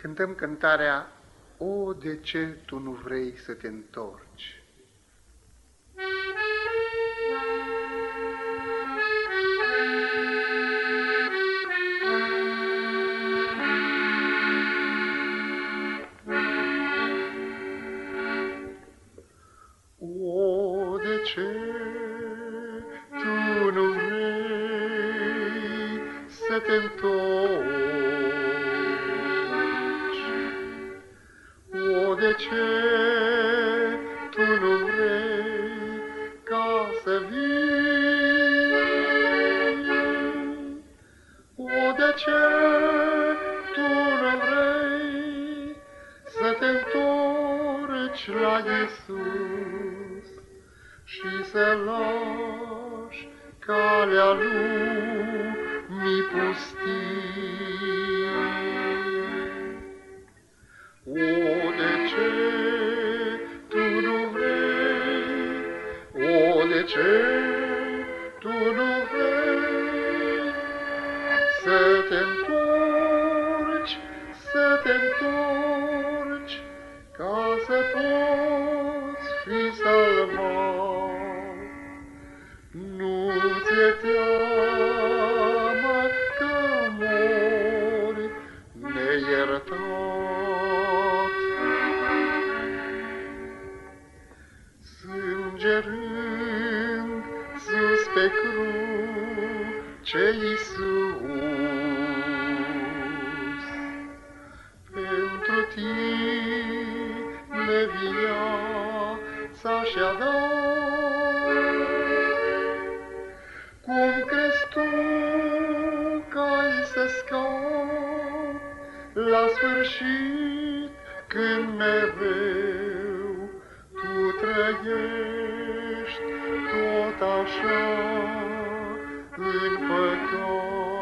cântăm cântarea O, de ce tu nu vrei să te întorci? O, de ce tu nu vrei să te întorci? De ce tu nu vrei ca să vii? O, de ce tu nu vrei să te întorci la Iisus și să lași calea lumii pustii? Ce tu nu vrei să te întorci, să te întorci, ca să poți fi salvat. Nu ți-e teamă că mori neiertat. Sângerând pe cruce Iisus. Pentru tine viața și-a dat. Cum crezi tu că ai să scapi la sfârșit când mereu tu trăiești tot așa în păcat.